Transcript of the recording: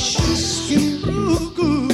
She's you good.